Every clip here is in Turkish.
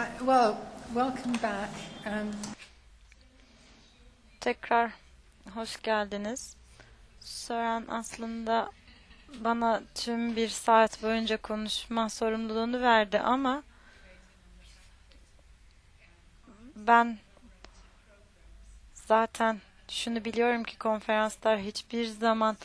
Well, welcome back. Um, Tekrar hoş geldiniz. Sören aslında bana tüm bir saat boyunca konuşma sorumluluğunu verdi ama ben zaten şunu biliyorum ki konferanslar hiçbir zaman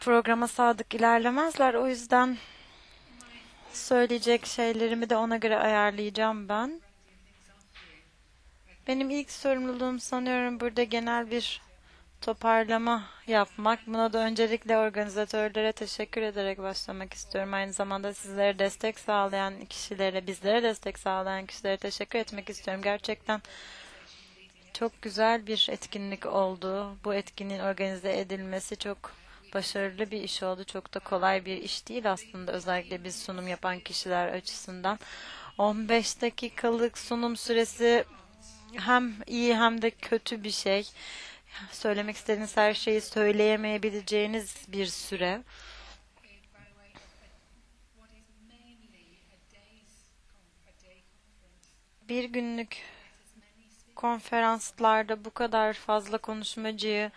programa sadık ilerlemezler. O yüzden söyleyecek şeylerimi de ona göre ayarlayacağım ben. Benim ilk sorumluluğum sanıyorum burada genel bir toparlama yapmak. Buna da öncelikle organizatörlere teşekkür ederek başlamak istiyorum. Aynı zamanda sizlere destek sağlayan kişilere, bizlere destek sağlayan kişilere teşekkür etmek istiyorum. Gerçekten çok güzel bir etkinlik oldu. Bu etkinliğin organize edilmesi çok başarılı bir iş oldu. Çok da kolay bir iş değil aslında özellikle biz sunum yapan kişiler açısından. 15 dakikalık sunum süresi hem iyi hem de kötü bir şey. Söylemek istediğiniz her şeyi söyleyemeyebileceğiniz bir süre. Bir günlük konferanslarda bu kadar fazla konuşmacıyı,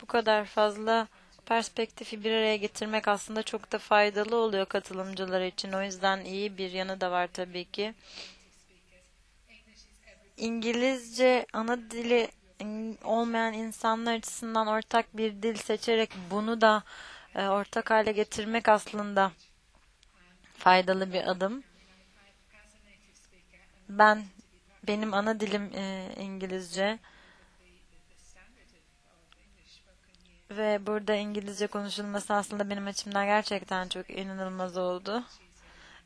bu kadar fazla perspektifi bir araya getirmek aslında çok da faydalı oluyor katılımcılar için. O yüzden iyi bir yanı da var tabii ki. İngilizce ana dili olmayan insanlar açısından ortak bir dil seçerek bunu da e, ortak hale getirmek aslında faydalı bir adım. Ben benim ana dilim e, İngilizce ve burada İngilizce konuşulması aslında benim açımdan gerçekten çok inanılmaz oldu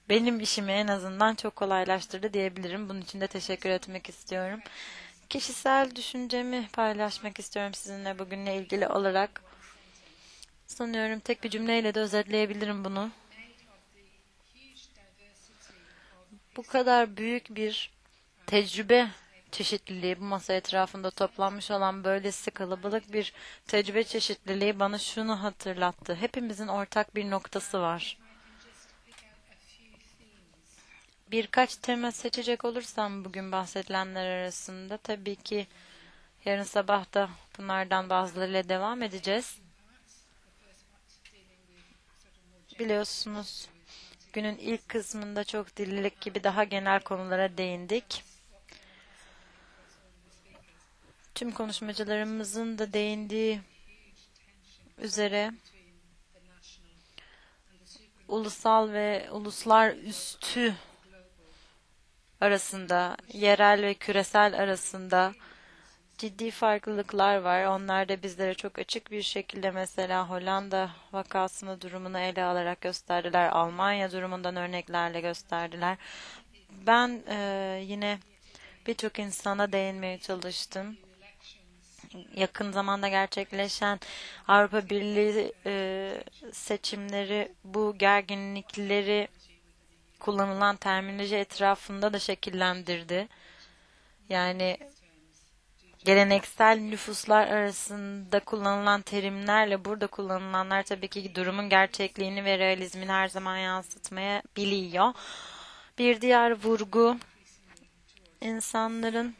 benim işimi en azından çok kolaylaştırdı diyebilirim. Bunun için de teşekkür etmek istiyorum. Kişisel düşüncemi paylaşmak istiyorum sizinle bugünle ilgili olarak. Sanıyorum tek bir cümleyle de özetleyebilirim bunu. Bu kadar büyük bir tecrübe çeşitliliği, bu masa etrafında toplanmış olan böylesi kalabalık bir tecrübe çeşitliliği bana şunu hatırlattı. Hepimizin ortak bir noktası var. Birkaç tema seçecek olursam bugün bahsedilenler arasında tabii ki yarın sabah da bunlardan bazılarıyla devam edeceğiz. Biliyorsunuz günün ilk kısmında çok dililik gibi daha genel konulara değindik. Tüm konuşmacılarımızın da değindiği üzere ulusal ve uluslar üstü arasında, yerel ve küresel arasında ciddi farklılıklar var. Onlar da bizlere çok açık bir şekilde mesela Hollanda vakasını durumunu ele alarak gösterdiler. Almanya durumundan örneklerle gösterdiler. Ben e, yine birçok insana değinmeye çalıştım. Yakın zamanda gerçekleşen Avrupa Birliği e, seçimleri bu gerginlikleri kullanılan terminoloji etrafında da şekillendirdi. Yani geleneksel nüfuslar arasında kullanılan terimlerle burada kullanılanlar tabii ki durumun gerçekliğini ve realizmini her zaman yansıtmaya biliyor. Bir diğer vurgu insanların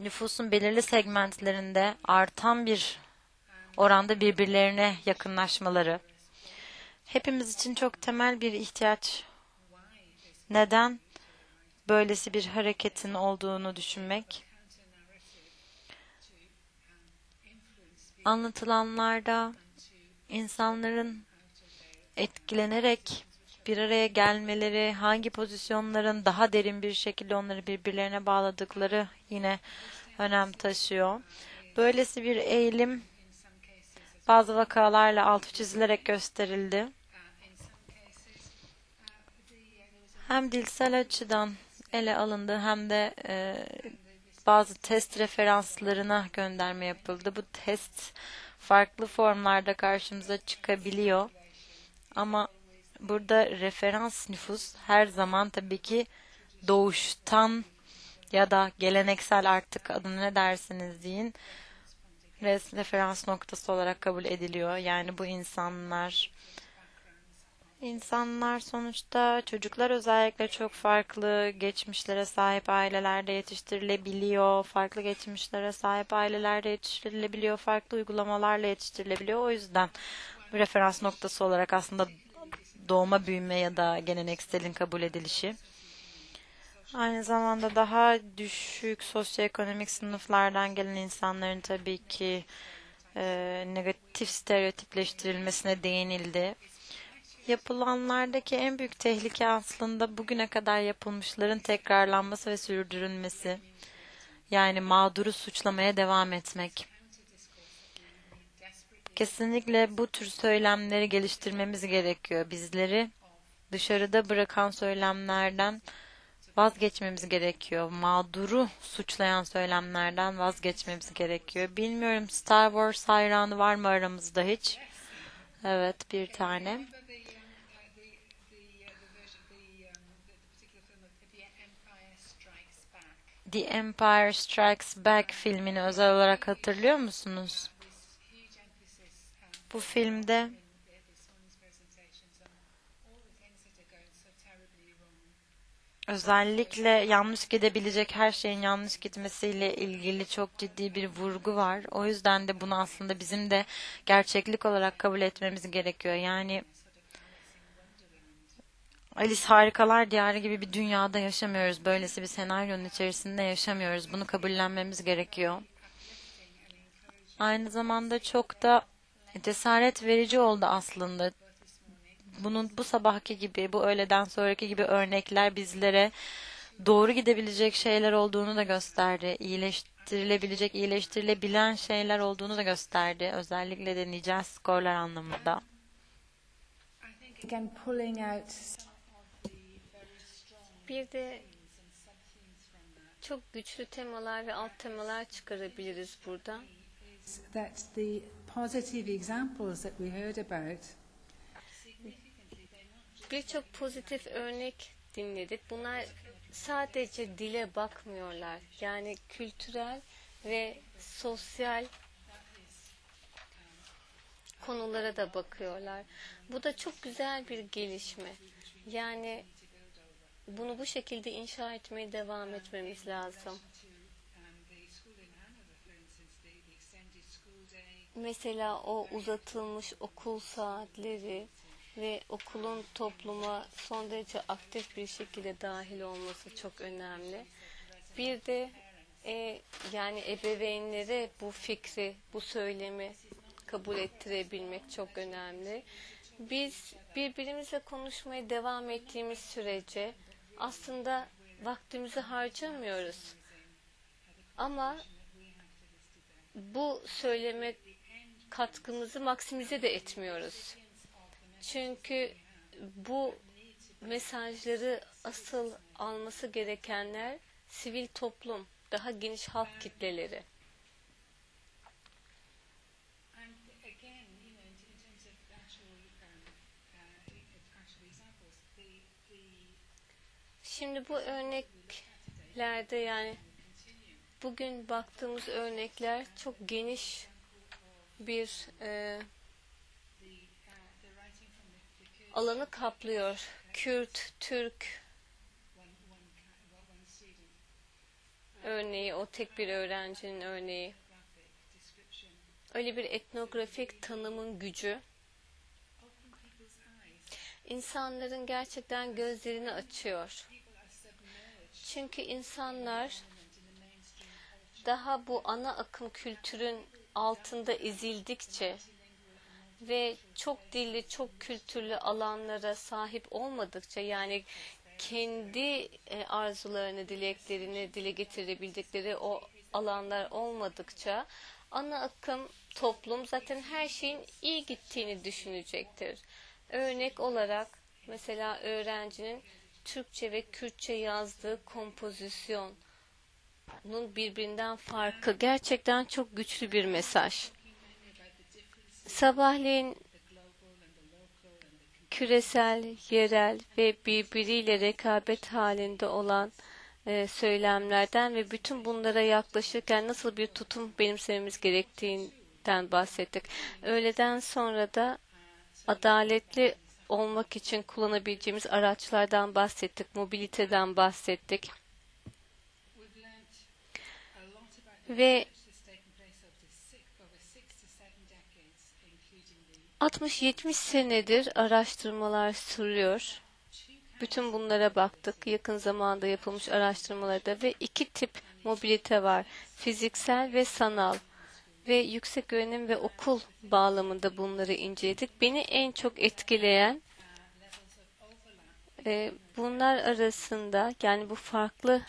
nüfusun belirli segmentlerinde artan bir oranda birbirlerine yakınlaşmaları hepimiz için çok temel bir ihtiyaç. Neden böylesi bir hareketin olduğunu düşünmek? Anlatılanlarda insanların etkilenerek bir araya gelmeleri, hangi pozisyonların daha derin bir şekilde onları birbirlerine bağladıkları yine önem taşıyor. Böylesi bir eğilim bazı vakalarla altı çizilerek gösterildi. hem dilsel açıdan ele alındı hem de e, bazı test referanslarına gönderme yapıldı. Bu test farklı formlarda karşımıza çıkabiliyor. Ama burada referans nüfus her zaman tabii ki doğuştan ya da geleneksel artık adını ne dersiniz deyin referans noktası olarak kabul ediliyor. Yani bu insanlar İnsanlar sonuçta çocuklar özellikle çok farklı geçmişlere sahip ailelerde yetiştirilebiliyor. Farklı geçmişlere sahip ailelerde yetiştirilebiliyor. Farklı uygulamalarla yetiştirilebiliyor. O yüzden bir referans noktası olarak aslında doğma büyüme ya da gelenekselin kabul edilişi. Aynı zamanda daha düşük sosyoekonomik sınıflardan gelen insanların tabii ki e, negatif stereotipleştirilmesine değinildi. Yapılanlardaki en büyük tehlike aslında bugüne kadar yapılmışların tekrarlanması ve sürdürülmesi. Yani mağduru suçlamaya devam etmek. Kesinlikle bu tür söylemleri geliştirmemiz gerekiyor. Bizleri dışarıda bırakan söylemlerden vazgeçmemiz gerekiyor. Mağduru suçlayan söylemlerden vazgeçmemiz gerekiyor. Bilmiyorum Star Wars hayranı var mı aramızda hiç? Evet bir tane. The Empire Strikes Back filmini özel olarak hatırlıyor musunuz? Bu filmde özellikle yanlış gidebilecek her şeyin yanlış gitmesiyle ilgili çok ciddi bir vurgu var. O yüzden de bunu aslında bizim de gerçeklik olarak kabul etmemiz gerekiyor. Yani Alice Harikalar Diyarı gibi bir dünyada yaşamıyoruz. Böylesi bir senaryonun içerisinde yaşamıyoruz. Bunu kabullenmemiz gerekiyor. Aynı zamanda çok da cesaret verici oldu aslında. Bunun bu sabahki gibi, bu öğleden sonraki gibi örnekler bizlere doğru gidebilecek şeyler olduğunu da gösterdi. İyileştirilebilecek, iyileştirilebilen şeyler olduğunu da gösterdi. Özellikle de nicel skorlar anlamında. Bir de çok güçlü temalar ve alt temalar çıkarabiliriz burada. that the positive examples that we heard about Birçok pozitif örnek dinledik. Bunlar sadece dile bakmıyorlar. Yani kültürel ve sosyal konulara da bakıyorlar. Bu da çok güzel bir gelişme. Yani bunu bu şekilde inşa etmeye devam etmemiz lazım. Mesela o uzatılmış okul saatleri ve okulun topluma son derece aktif bir şekilde dahil olması çok önemli. Bir de e, yani ebeveynlere bu fikri, bu söylemi kabul ettirebilmek çok önemli. Biz birbirimizle konuşmaya devam ettiğimiz sürece aslında vaktimizi harcamıyoruz. Ama bu söyleme katkımızı maksimize de etmiyoruz. Çünkü bu mesajları asıl alması gerekenler sivil toplum, daha geniş halk kitleleri. Şimdi bu örneklerde yani bugün baktığımız örnekler çok geniş bir e, alanı kaplıyor. Kürt, Türk örneği, o tek bir öğrencinin örneği. Öyle bir etnografik tanımın gücü insanların gerçekten gözlerini açıyor. Çünkü insanlar daha bu ana akım kültürün altında ezildikçe ve çok dilli, çok kültürlü alanlara sahip olmadıkça yani kendi e, arzularını, dileklerini dile getirebildikleri o alanlar olmadıkça ana akım toplum zaten her şeyin iyi gittiğini düşünecektir. Örnek olarak mesela öğrencinin Türkçe ve Kürtçe yazdığı kompozisyonun birbirinden farkı gerçekten çok güçlü bir mesaj. Sabahleyin küresel, yerel ve birbiriyle rekabet halinde olan e, söylemlerden ve bütün bunlara yaklaşırken nasıl bir tutum benimsememiz gerektiğinden bahsettik. Öğleden sonra da adaletli olmak için kullanabileceğimiz araçlardan bahsettik, mobiliteden bahsettik. Ve 60-70 senedir araştırmalar sürüyor. Bütün bunlara baktık. Yakın zamanda yapılmış araştırmalarda ve iki tip mobilite var. Fiziksel ve sanal. Ve yüksek öğrenim ve okul bağlamında bunları inceledik. Beni en çok etkileyen e, bunlar arasında yani bu farklı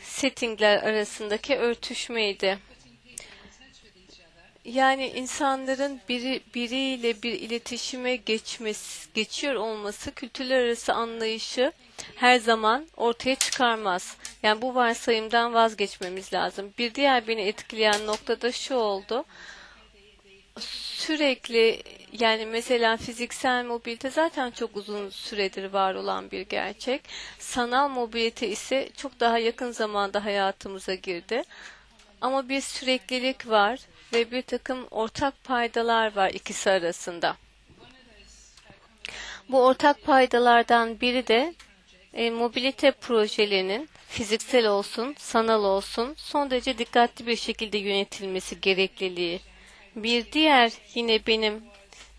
settingler arasındaki örtüşmeydi. Yani insanların biri biriyle bir iletişime geçmesi, geçiyor olması kültürler arası anlayışı her zaman ortaya çıkarmaz. Yani bu varsayımdan vazgeçmemiz lazım. Bir diğer beni etkileyen nokta da şu oldu. Sürekli yani mesela fiziksel mobilite zaten çok uzun süredir var olan bir gerçek. Sanal mobilite ise çok daha yakın zamanda hayatımıza girdi. Ama bir süreklilik var ve bir takım ortak paydalar var ikisi arasında. Bu ortak paydalardan biri de e, mobilite projelerinin fiziksel olsun, sanal olsun son derece dikkatli bir şekilde yönetilmesi gerekliliği. Bir diğer yine benim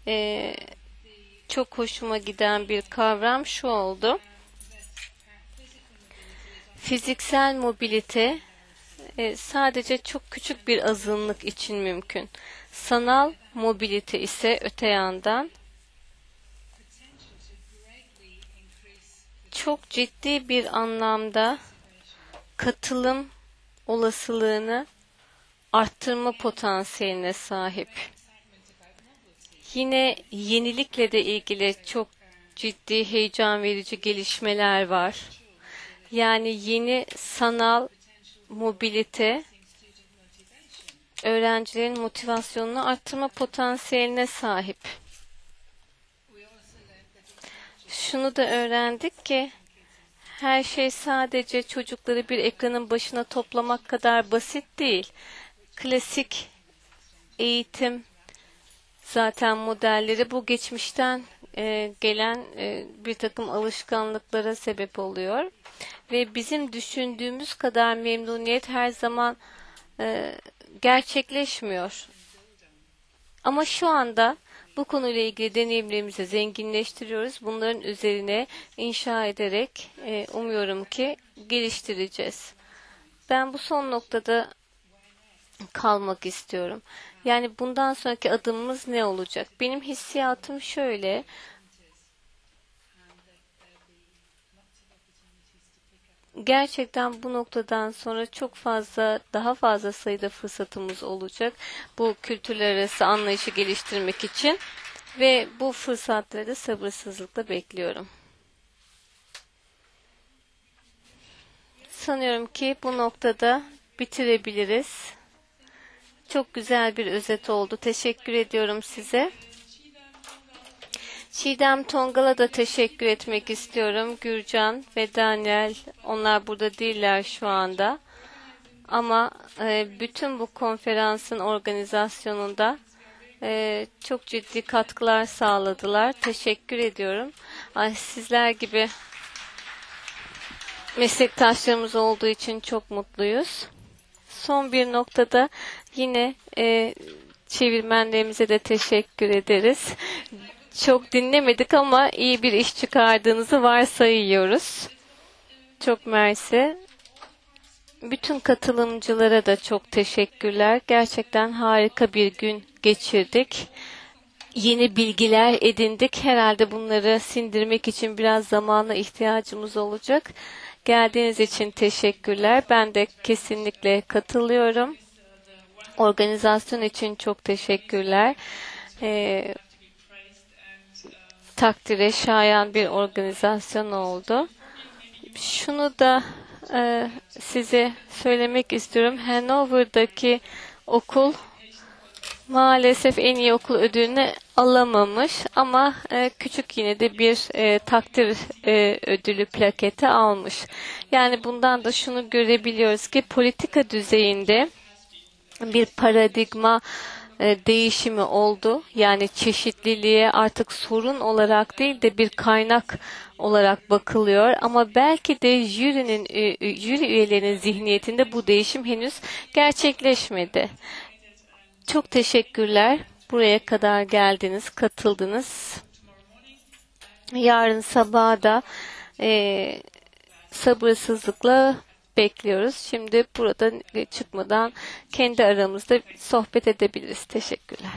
e, çok hoşuma giden bir kavram şu oldu. Fiziksel mobilite e, sadece çok küçük bir azınlık için mümkün. Sanal mobilite ise öte yandan çok ciddi bir anlamda katılım olasılığını arttırma potansiyeline sahip. Yine yenilikle de ilgili çok ciddi heyecan verici gelişmeler var. Yani yeni sanal mobilite öğrencilerin motivasyonunu arttırma potansiyeline sahip. Şunu da öğrendik ki her şey sadece çocukları bir ekranın başına toplamak kadar basit değil. Klasik eğitim zaten modelleri bu geçmişten e, gelen e, bir takım alışkanlıklara sebep oluyor ve bizim düşündüğümüz kadar memnuniyet her zaman e, gerçekleşmiyor. Ama şu anda bu konuyla ilgili deneyimlerimizi zenginleştiriyoruz. Bunların üzerine inşa ederek e, umuyorum ki geliştireceğiz. Ben bu son noktada kalmak istiyorum. Yani bundan sonraki adımımız ne olacak? Benim hissiyatım şöyle. Gerçekten bu noktadan sonra çok fazla, daha fazla sayıda fırsatımız olacak. Bu kültürler arası anlayışı geliştirmek için. Ve bu fırsatları da sabırsızlıkla bekliyorum. Sanıyorum ki bu noktada bitirebiliriz. Çok güzel bir özet oldu. Teşekkür ediyorum size. Çiğdem Tongal'a da teşekkür etmek istiyorum. Gürcan ve Daniel, onlar burada değiller şu anda. Ama e, bütün bu konferansın organizasyonunda e, çok ciddi katkılar sağladılar. Teşekkür ediyorum. Ay, sizler gibi meslektaşlarımız olduğu için çok mutluyuz. Son bir noktada yine e, çevirmenlerimize de teşekkür ederiz. Çok dinlemedik ama iyi bir iş çıkardığınızı varsayıyoruz. Çok mersi. Bütün katılımcılara da çok teşekkürler. Gerçekten harika bir gün geçirdik. Yeni bilgiler edindik. Herhalde bunları sindirmek için biraz zamana ihtiyacımız olacak. Geldiğiniz için teşekkürler. Ben de kesinlikle katılıyorum. Organizasyon için çok teşekkürler. Ee, takdire şayan bir organizasyon oldu. Şunu da e, size söylemek istiyorum. Hanover'daki okul maalesef en iyi okul ödülünü alamamış ama e, küçük yine de bir e, takdir e, ödülü plaketi almış. Yani bundan da şunu görebiliyoruz ki politika düzeyinde bir paradigma e, değişimi oldu. Yani çeşitliliğe artık sorun olarak değil de bir kaynak olarak bakılıyor. Ama belki de jürinin e, e, jüri üyelerinin zihniyetinde bu değişim henüz gerçekleşmedi. Çok teşekkürler. Buraya kadar geldiniz, katıldınız. Yarın sabah da e, sabırsızlıkla bekliyoruz. Şimdi burada çıkmadan kendi aramızda sohbet edebiliriz. Teşekkürler.